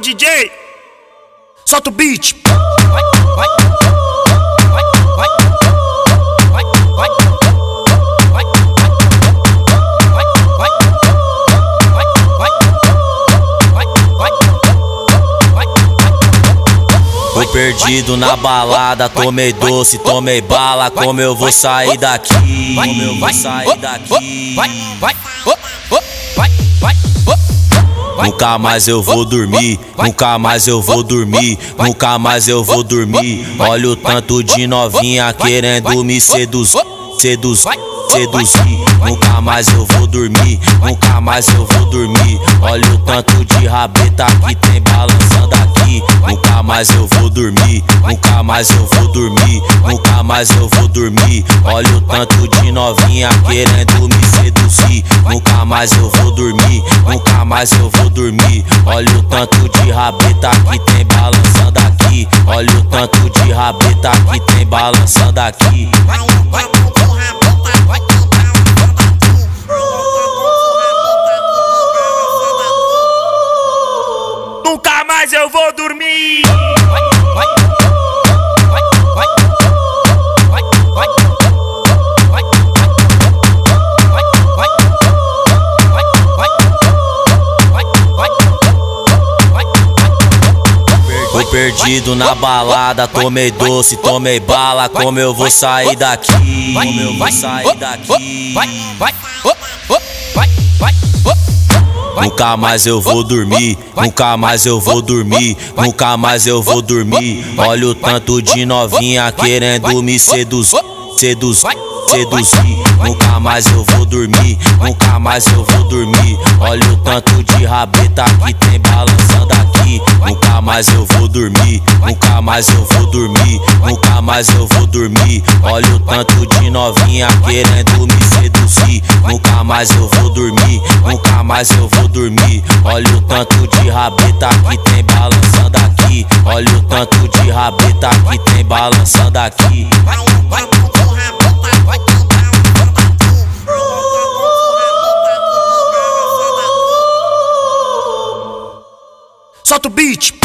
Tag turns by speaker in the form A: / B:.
A: DJ. Solta o beat.
B: Tô perdido na balada, tomei doce, tomei bala, como eu vou sair daqui? Como eu vou sair daqui? Nunca mais eu vou dormir, nunca mais eu vou dormir, nunca mais eu vou dormir. Olha o tanto de novinha querendo me seduzir, seduzir, seduzir. Nunca mais eu vou dormir, nunca mais eu vou dormir. Olha o tanto de rabeta que tem balançando Nunca mais eu vou dormir, nunca mais eu vou dormir, nunca mais eu vou dormir. Olha o tanto de novinha querendo me seduzir. Nunca mais eu vou dormir, nunca mais eu vou dormir. Olha o tanto de rabeta que tem balançando aqui. Olha o tanto de rabeta que tem balançando aqui.
A: Mais eu vou dormir.
B: Tô perdido na balada, tomei doce, tomei bala, como eu vou sair daqui? Como eu vou sair daqui? Nunca mais eu vou dormir, nunca mais eu vou dormir, nunca mais eu vou dormir. Olha o tanto de novinha querendo me seduzir, seduzir, seduzir. Nunca mais eu vou dormir, nunca mais eu vou dormir. Olha o tanto de rabeta que tem balançando aqui. Nunca mais eu vou dormir, mais eu vou dormir, nunca mais eu vou dormir. Olha o tanto de novinha querendo me seduzir. Nunca mais eu vou dormir, nunca mais eu vou dormir. Olha o tanto de rabeta que tem balançando aqui. Olha o tanto de rabeta que tem balançando aqui.
A: Solta o beat.